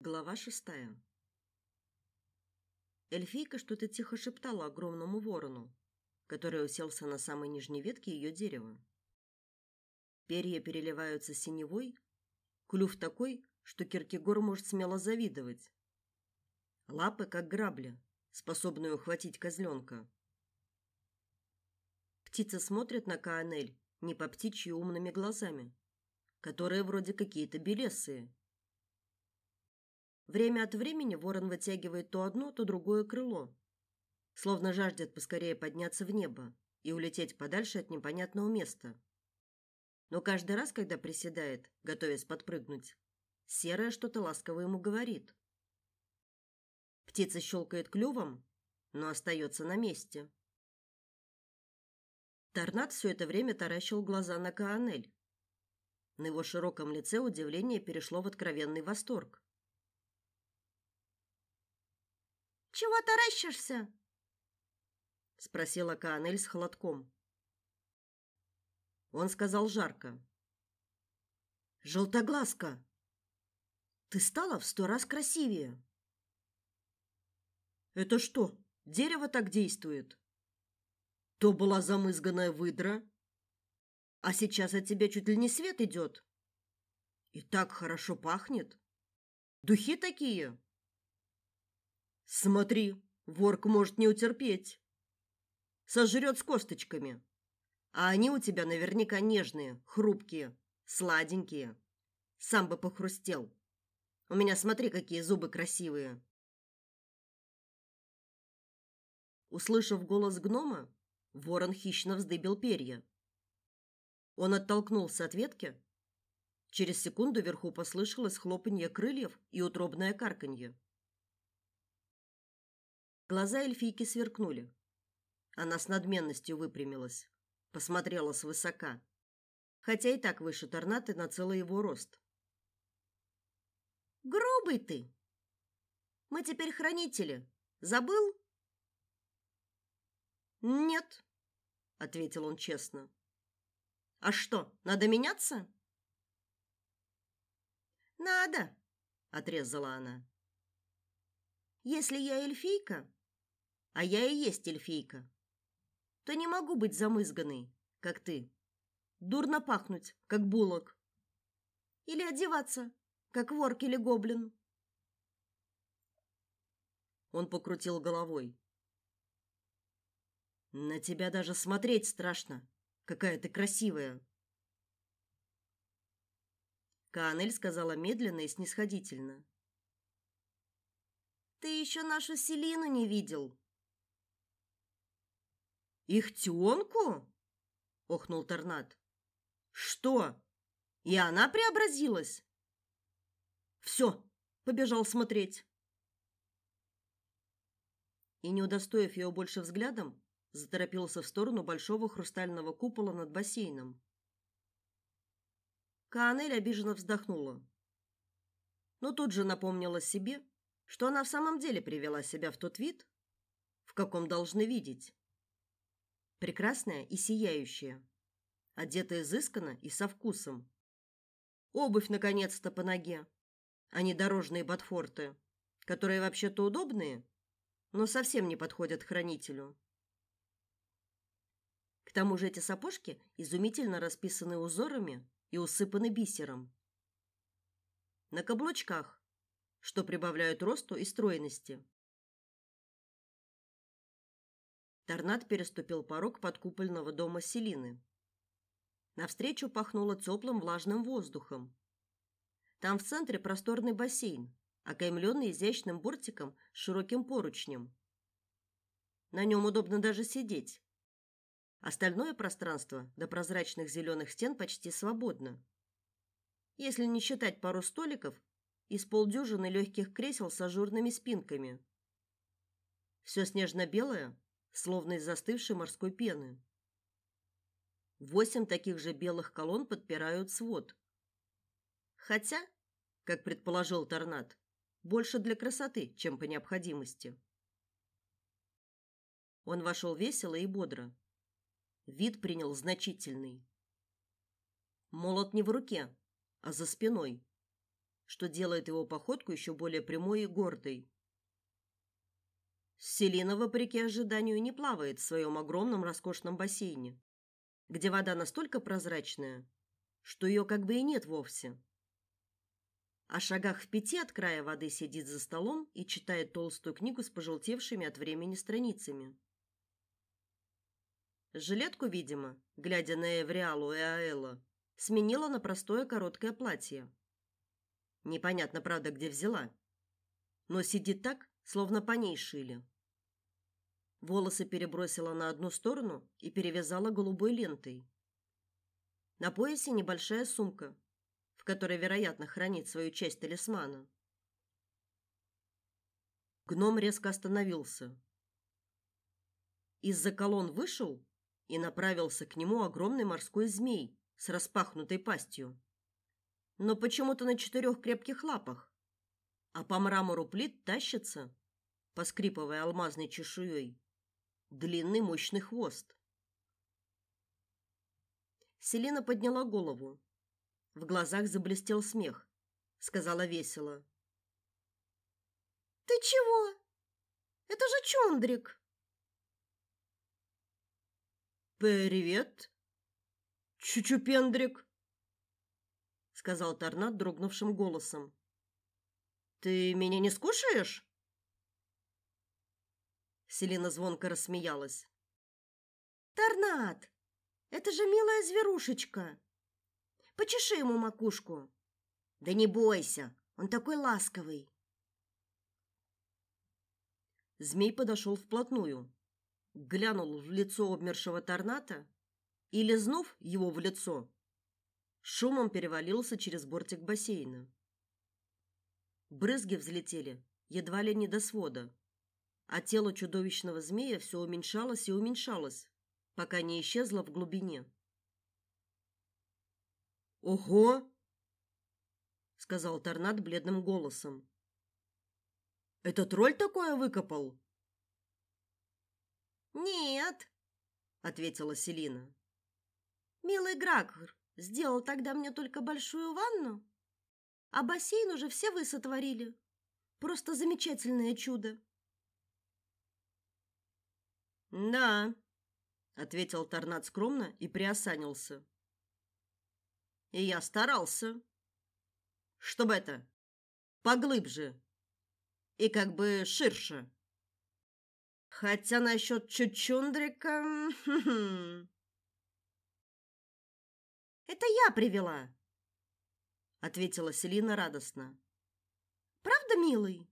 Глава шестая. Эльфийка что-то тихо шептала огромному ворону, который уселся на самой нижней ветке ее дерева. Перья переливаются синевой, клюв такой, что Киркегор может смело завидовать. Лапы как грабли, способные ухватить козленка. Птица смотрит на Каанель не по птичьи умными глазами, которые вроде какие-то белесые Время от времени ворон вытягивает то одно, то другое крыло, словно жаждет поскорее подняться в небо и улететь подальше от непонятного места. Но каждый раз, когда приседает, готовясь подпрыгнуть, серая что-то ласково ему говорит. Птица щелкает клювом, но остается на месте. Торнад все это время таращил глаза на Каанель. На его широком лице удивление перешло в откровенный восторг. Чего таращишься? спросила Каанель с холодком. Он сказал жарко: "Желтоглазка, ты стала в сто раз красивее". Это что, дерево так действует? То была замызганная выдра, а сейчас от тебя чуть ли не свет идет. И так хорошо пахнет. Духи такие. Смотри, ворк может не утерпеть. Сожрет с косточками. А они у тебя наверняка нежные, хрупкие, сладенькие. Сам бы похрустел. У меня смотри, какие зубы красивые. Услышав голос гнома, ворон хищно вздыбил перья. Он оттолкнулся от ветки. Через секунду вверху послышалось хлопанье крыльев и утробное карканье. Глаза эльфийки сверкнули. Она с надменностью выпрямилась, посмотрела свысока, хотя и так выше торнаты на целый его рост. Грубый ты. Мы теперь хранители. Забыл? Нет, ответил он честно. А что, надо меняться? Надо, отрезала она. Если я эльфийка, а я и есть эльфийка, то не могу быть замызганной, как ты. Дурно пахнуть, как булок. Или одеваться, как ворк или гоблин. Он покрутил головой. На тебя даже смотреть страшно. Какая ты красивая. Канель сказала медленно и снисходительно. Ты еще нашу Селину не видел. Ихтёнку? охнул Торнад. Что? И она преобразилась? Все, побежал смотреть. И не удостоив ее больше взглядом, заторопился в сторону большого хрустального купола над бассейном. Канель обиженно вздохнула. Но тут же напомнила себе, что она в самом деле привела себя в тот вид, в каком должны видеть прекрасная и сияющая, одетая изысканно и со вкусом. Обувь наконец-то по ноге, а не дорожные ботфорты, которые вообще-то удобные, но совсем не подходят хранителю. К тому же эти сапожки изумительно расписаны узорами и усыпаны бисером. На каблучках, что прибавляют росту и стройности. Торнад переступил порог подкупольного дома Селины. Навстречу пахнуло теплым влажным воздухом. Там в центре просторный бассейн, окаймленный изящным бортиком с широким поручнем. На нем удобно даже сидеть. Остальное пространство до прозрачных зеленых стен почти свободно. Если не считать пару столиков и полдюжины легких кресел с ажурными спинками. Все снежно-белое, словно из застывшей морской пены. Восемь таких же белых колонн подпирают свод. Хотя, как предположил Торнад, больше для красоты, чем по необходимости. Он вошел весело и бодро. Вид принял значительный. Молот не в руке, а за спиной. что делает его походку еще более прямой и гордой. Селина, вопреки ожиданию, не плавает в своем огромном роскошном бассейне, где вода настолько прозрачная, что ее как бы и нет вовсе. А шагах в пяти от края воды сидит за столом и читает толстую книгу с пожелтевшими от времени страницами. Жилетку, видимо, глядя на Эвриалу и Аэла, сменила на простое короткое платье. Непонятно, правда, где взяла. Но сидит так, словно по ней шили. Волосы перебросила на одну сторону и перевязала голубой лентой. На поясе небольшая сумка, в которой, вероятно, хранит свою часть талисмана. Гном резко остановился. Из-за колонн вышел и направился к нему огромный морской змей с распахнутой пастью. Но почему-то на четырех крепких лапах, а по мрамору плит тащится, поскрипывая алмазной чешуей, длинный мощный хвост. Селина подняла голову. В глазах заблестел смех. Сказала весело: "Ты чего? Это же Чондрик". «Привет, Чучупендрик», — сказал Торнад дрогнувшим голосом. «Ты меня не скушаешь?» Селина звонко рассмеялась. «Торнад, это же милая зверушечка. Почеши ему макушку. Да не бойся, он такой ласковый». Змей подошел вплотную глянул в лицо обмершего торната и, лизнув его в лицо, шумом перевалился через бортик бассейна. Брызги взлетели едва ли не до свода, а тело чудовищного змея все уменьшалось и уменьшалось, пока не исчезло в глубине. «Ого!» — сказал Торнад бледным голосом. «Это тролль такое выкопал?» Нет, ответила Селина. Милый Гракхр сделал тогда мне только большую ванну, а бассейн уже все вы сотворили. Просто замечательное чудо. Да, ответил Торнад скромно и приосанился. И я старался, чтобы это поглубже и как бы ширше. Хотя насчет Чучундрика... Это я привела, ответила Селина радостно. Правда, милый?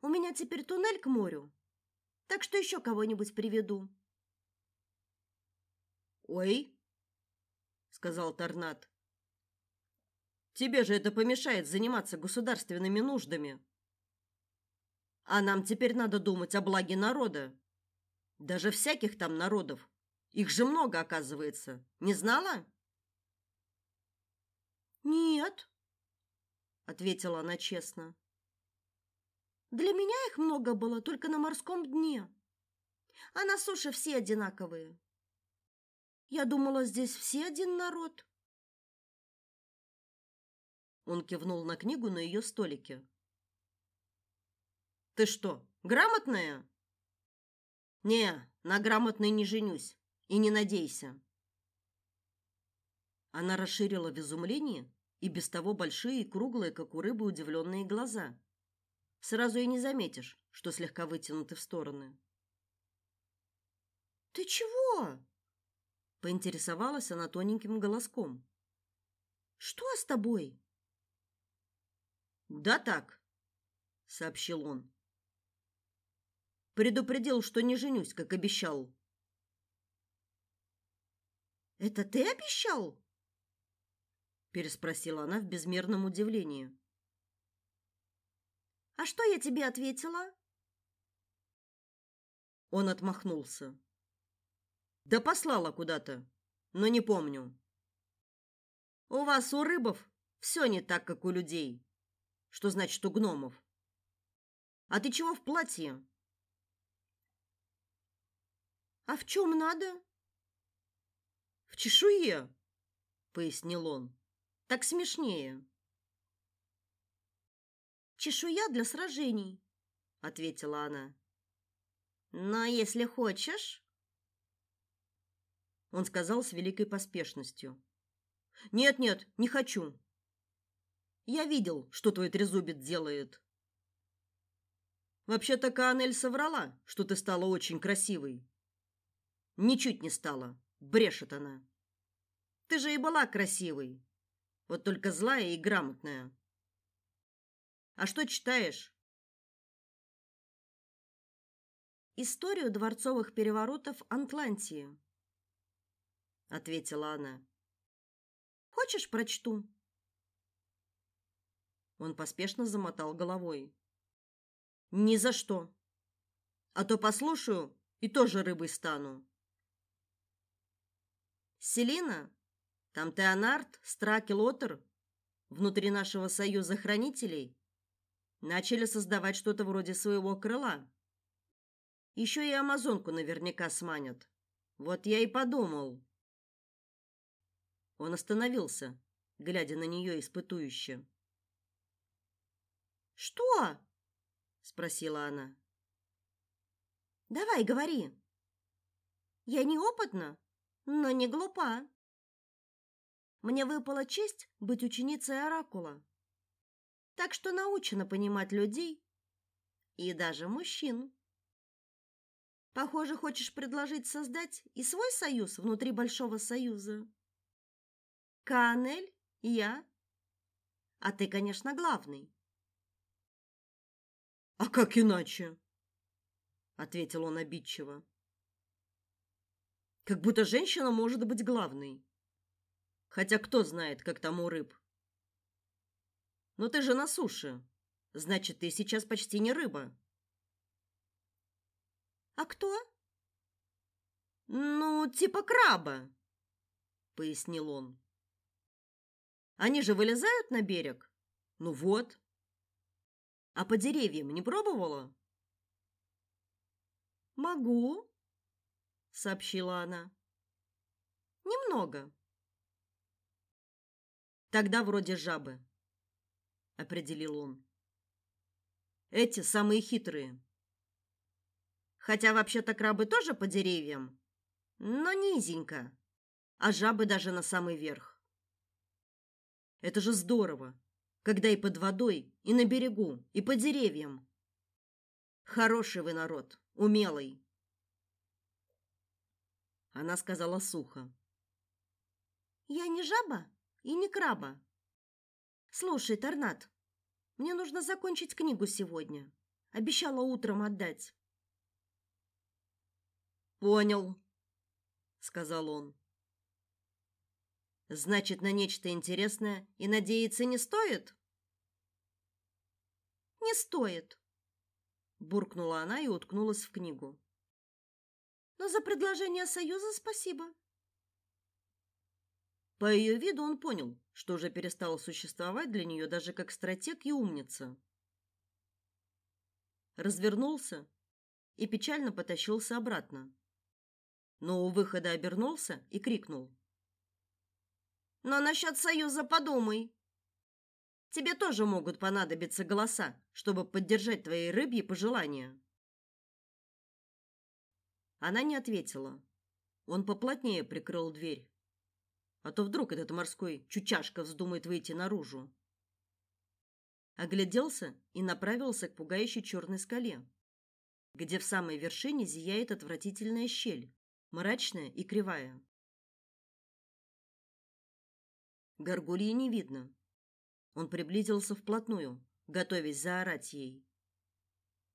У меня теперь туннель к морю, так что еще кого-нибудь приведу. Ой, сказал Торнад. Тебе же это помешает заниматься государственными нуждами. А нам теперь надо думать о благе народа. Даже всяких там народов. Их же много, оказывается. Не знала? Нет, ответила она честно. Для меня их много было только на морском дне. А на суше все одинаковые. Я думала, здесь все один народ. Он кивнул на книгу на ее столике. Ты что, грамотная? Не, на грамотной не женюсь и не надейся. Она расширила в изумлении и без того большие и круглые, как у рыбы, удивленные глаза. Сразу и не заметишь, что слегка вытянуты в стороны. Ты чего? поинтересовалась она тоненьким голоском. Что с тобой? Да так, сообщил он. Предупредил, что не женюсь, как обещал. Это ты обещал? Переспросила она в безмерном удивлении. А что я тебе ответила? Он отмахнулся. Да послала куда-то, но не помню. У вас у рыбов все не так, как у людей. Что значит у гномов? А ты чего в платье? А в чем надо? В чешуе, пояснил он. Так смешнее. чешуя для сражений, ответила она. Но если хочешь, он сказал с великой поспешностью. Нет, нет, не хочу. Я видел, что твой трезубец делает. Вообще-то Канель соврала, что ты стала очень красивой. Ничуть не стала, брешет она. Ты же и была красивой. Вот только злая и грамотная. А что читаешь? Историю дворцовых переворотов Антлантии, ответила она. Хочешь, прочту? Он поспешно замотал головой. Ни за что. А то послушаю и тоже рыбой стану. Селина, там Теонард, Страк и Лотер внутри нашего союза хранителей начали создавать что-то вроде своего крыла. Еще и амазонку наверняка сманят. Вот я и подумал. Он остановился, глядя на нее испытующе. Что? спросила она. Давай, говори. Я неопытна, но не глупа. Мне выпала честь быть ученицей оракула. Так что научена понимать людей и даже мужчин. Похоже, хочешь предложить создать и свой союз внутри большого союза. Канель, я, а ты, конечно, главный. А как иначе? ответил он обидчиво. Как будто женщина может быть главной. Хотя кто знает, как там у рыб. Но ты же на суше. Значит, ты сейчас почти не рыба. А кто? Ну, типа краба, пояснил он. Они же вылезают на берег. Ну вот. А по деревьям не пробовала? Могу, сообщила она. Немного. Тогда вроде жабы, определил он. Эти самые хитрые. Хотя вообще-то крабы тоже по деревьям, но низенько, а жабы даже на самый верх. Это же здорово когда и под водой, и на берегу, и по деревьям. Хороший вы народ, умелый. Она сказала сухо. Я не жаба и не краба. Слушай, Торнат, мне нужно закончить книгу сегодня. Обещала утром отдать. Понял, сказал он. Значит, на нечто интересное и надеяться не стоит? Не стоит, буркнула она и уткнулась в книгу. Но за предложение союза спасибо. По ее виду он понял, что уже перестал существовать для нее даже как стратег и умница. Развернулся и печально потащился обратно. Но у выхода обернулся и крикнул: но насчет союза подумай. Тебе тоже могут понадобиться голоса, чтобы поддержать твои рыбьи пожелания. Она не ответила. Он поплотнее прикрыл дверь. А то вдруг этот морской чучашка вздумает выйти наружу. Огляделся и направился к пугающей черной скале, где в самой вершине зияет отвратительная щель, мрачная и кривая. Горгульи не видно. Он приблизился вплотную, готовясь заорать ей.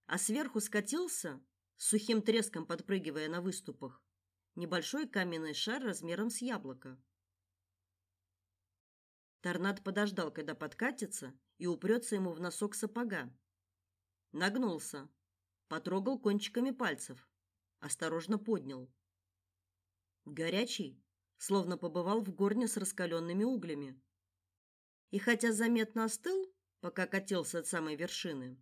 А сверху скатился, с сухим треском подпрыгивая на выступах, небольшой каменный шар размером с яблоко. Торнад подождал, когда подкатится и упрется ему в носок сапога. Нагнулся, потрогал кончиками пальцев, осторожно поднял. Горячий, словно побывал в горне с раскаленными углями. И хотя заметно остыл, пока катился от самой вершины,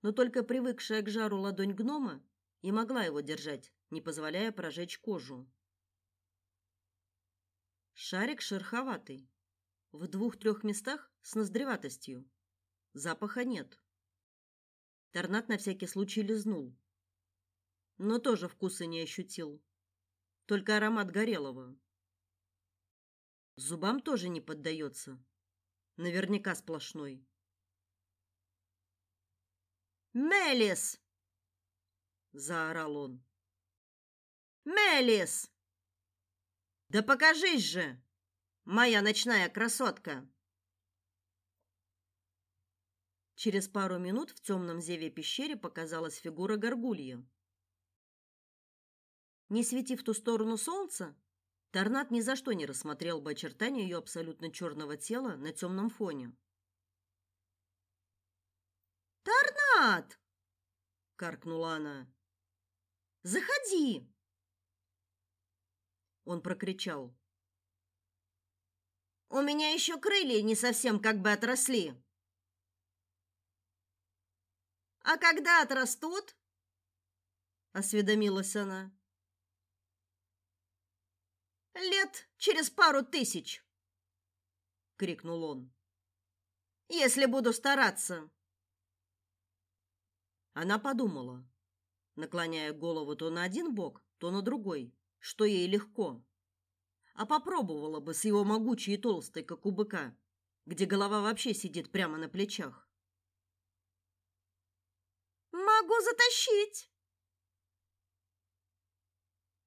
но только привыкшая к жару ладонь гнома и могла его держать, не позволяя прожечь кожу. Шарик шероховатый, в двух-трех местах с ноздреватостью. Запаха нет. Торнат на всякий случай лизнул, но тоже вкуса не ощутил. Только аромат горелого. Зубам тоже не поддается. Наверняка сплошной. Мелис! заорал он. Мелис! Да покажись же, моя ночная красотка. Через пару минут в темном зеве пещере показалась фигура горгульи. Не светив в ту сторону солнца, Торнат ни за что не рассмотрел бы очертания ее абсолютно черного тела на темном фоне. «Торнат!» — каркнула она. «Заходи!» Он прокричал. «У меня еще крылья не совсем как бы отросли». «А когда отрастут?» — осведомилась она. Лет через пару тысяч, крикнул он. Если буду стараться. Она подумала, наклоняя голову то на один бок, то на другой, что ей легко. А попробовала бы с его могучей и толстой, как у быка, где голова вообще сидит прямо на плечах. Могу затащить.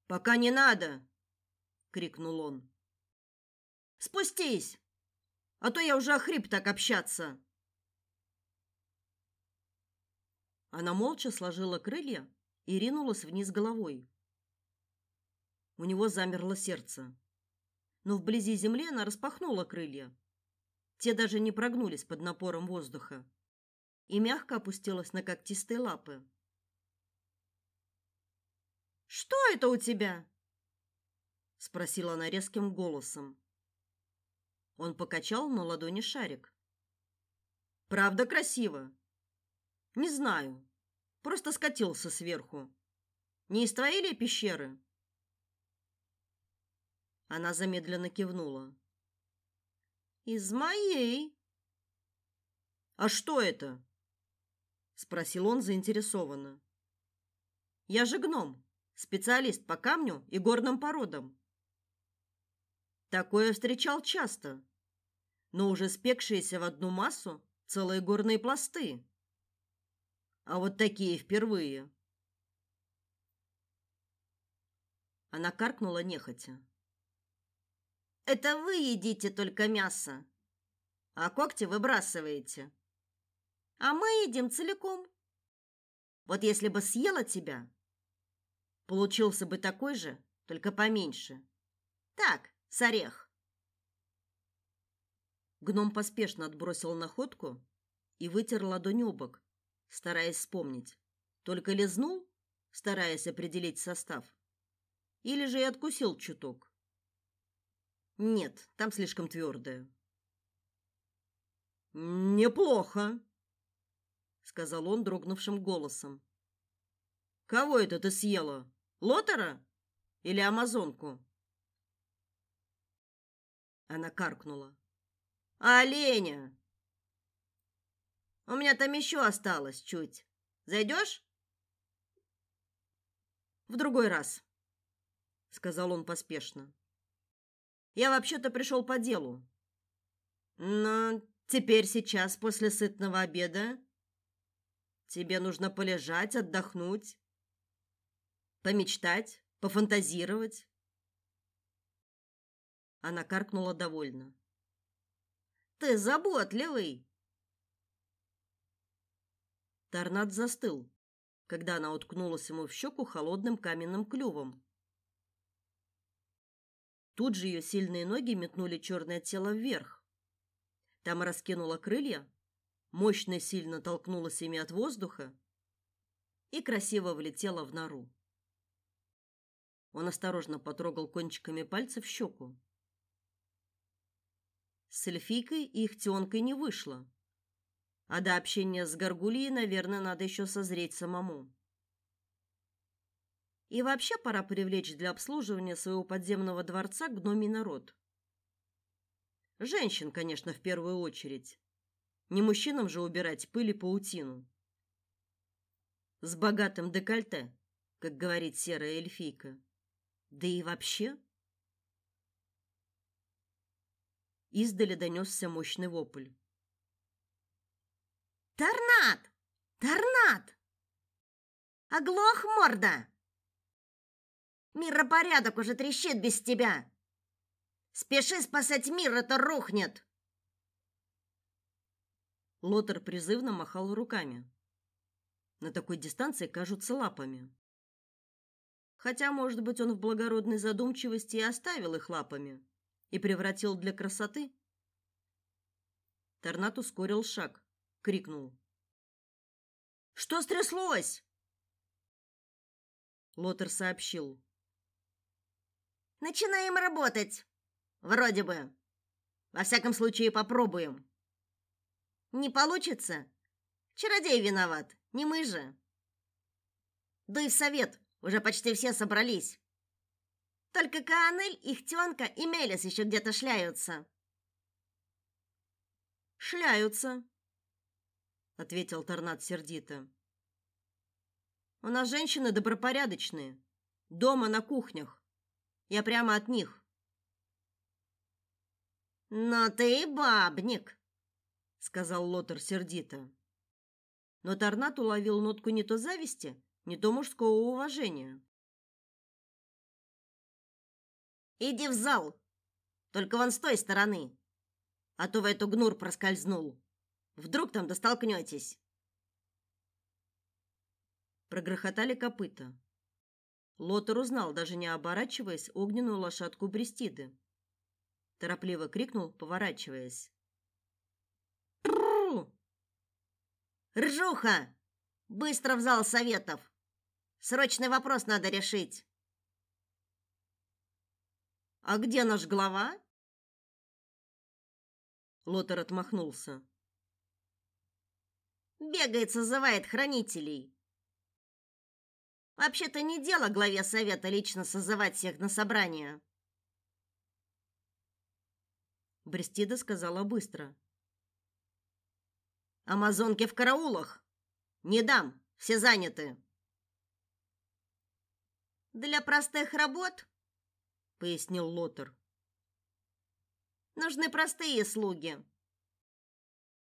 Пока не надо, крикнул он. Спустись, а то я уже охрип так общаться. Она молча сложила крылья и ринулась вниз головой. У него замерло сердце. Но вблизи земли она распахнула крылья. Те даже не прогнулись под напором воздуха и мягко опустилась на когтистые лапы. Что это у тебя? спросила она резким голосом. Он покачал на ладони шарик. Правда красиво. Не знаю. Просто скатился сверху. Не из твоей ли пещеры? Она замедленно кивнула. Из моей. А что это? спросил он заинтересованно. Я же гном, специалист по камню и горным породам. Такое встречал часто, но уже спекшиеся в одну массу целые горные пласты. А вот такие впервые. Она каркнула нехотя. Это вы едите только мясо, а когти выбрасываете. А мы едим целиком. Вот если бы съела тебя, получился бы такой же, только поменьше. Так, с орех. Гном поспешно отбросил находку и вытер ладонь об бок, стараясь вспомнить. Только лизнул, стараясь определить состав, или же и откусил чуток. Нет, там слишком твердое. Неплохо, сказал он дрогнувшим голосом. Кого это ты съела? Лотера или амазонку? Она каркнула. Оленя. У меня там еще осталось чуть. Зайдешь? В другой раз, сказал он поспешно. Я вообще-то пришел по делу. Но теперь сейчас после сытного обеда тебе нужно полежать, отдохнуть, помечтать, пофантазировать. Она каркнула довольно. Ты заботливый. Торнад застыл, когда она уткнулась ему в щеку холодным каменным клювом. Тут же ее сильные ноги метнули черное тело вверх. Там раскинула крылья, мощно сильно толкнулась ими от воздуха и красиво влетела в нору. Он осторожно потрогал кончиками пальцев щеку. С эльфийкой и их тёнкой не вышло. А до общения с горгульей, наверное, надо еще созреть самому. И вообще пора привлечь для обслуживания своего подземного дворца гномий народ. Женщин, конечно, в первую очередь. Не мужчинам же убирать пыль и паутину. С богатым декольте, как говорит серая эльфийка. Да и вообще... Издали донесся мощный вопль. Торнад! Торнад! Оглох морда! Миропорядок уже трещит без тебя. Спеши спасать мир, это рухнет. Лотер призывно махал руками. На такой дистанции кажутся лапами. Хотя, может быть, он в благородной задумчивости и оставил их лапами и превратил для красоты. Торнат ускорил шаг, крикнул: "Что стряслось?" Лотер сообщил: "Начинаем работать. Вроде бы. Во всяком случае, попробуем. Не получится? Чародей виноват, не мы же. Дуй в совет, уже почти все собрались. Только Каанель, Ихтёнка и Мелис еще где-то шляются. Шляются, ответил Торнат сердито. У нас женщины добропорядочные, дома на кухнях. Я прямо от них. Но ты бабник, сказал Лотер сердито. Но Торнат уловил нотку не то зависти, не то мужского уважения. Иди в зал. Только вон с той стороны. А то в эту гнур проскользнул. Вдруг там достолкнетесь. Прогрохотали копыта. Лотер узнал, даже не оборачиваясь, огненную лошадку Брестиды. Торопливо крикнул, поворачиваясь. Ржуха! Быстро в зал советов. Срочный вопрос надо решить. А где наш глава? Лотер отмахнулся. Бегает, созывает хранителей. Вообще-то не дело главе совета лично созывать всех на собрание. Брестида сказала быстро. Амазонки в караулах. Не дам, все заняты. Для простых работ пояснил Лотер. Нужны простые слуги.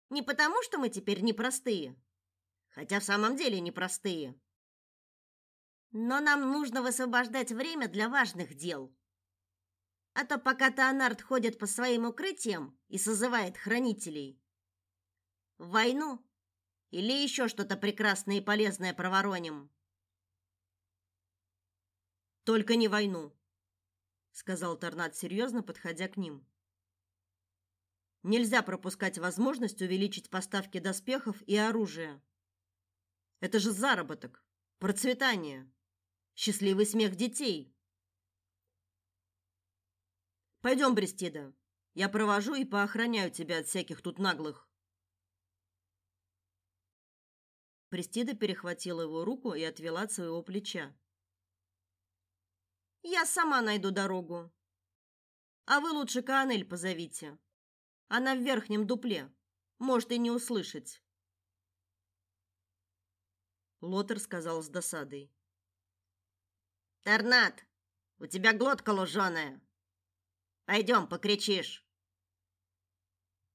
Не потому, что мы теперь не простые, хотя в самом деле не простые. Но нам нужно высвобождать время для важных дел. А то пока Таонард ходит по своим укрытиям и созывает хранителей, войну или еще что-то прекрасное и полезное провороним. Только не войну, сказал Торнад серьезно, подходя к ним. Нельзя пропускать возможность увеличить поставки доспехов и оружия. Это же заработок, процветание, счастливый смех детей. Пойдем, Брестида. Я провожу и поохраняю тебя от всяких тут наглых. Брестида перехватила его руку и отвела от своего плеча. Я сама найду дорогу. А вы лучше Канель позовите. Она в верхнем дупле. Может и не услышать. Лотер сказал с досадой. Торнат, у тебя глотка луженая. Пойдем, покричишь.